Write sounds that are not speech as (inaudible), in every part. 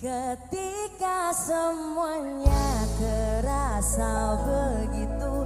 Ketika semuanya terasa begitu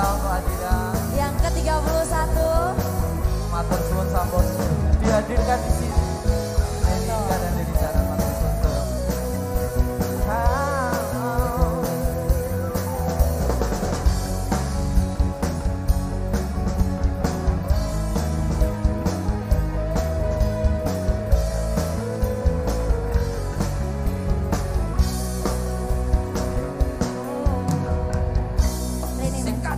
tahun Adina yang ke-31 Matur Suwun sampun dihadirkan di sini.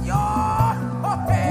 y'all. Okay. (laughs)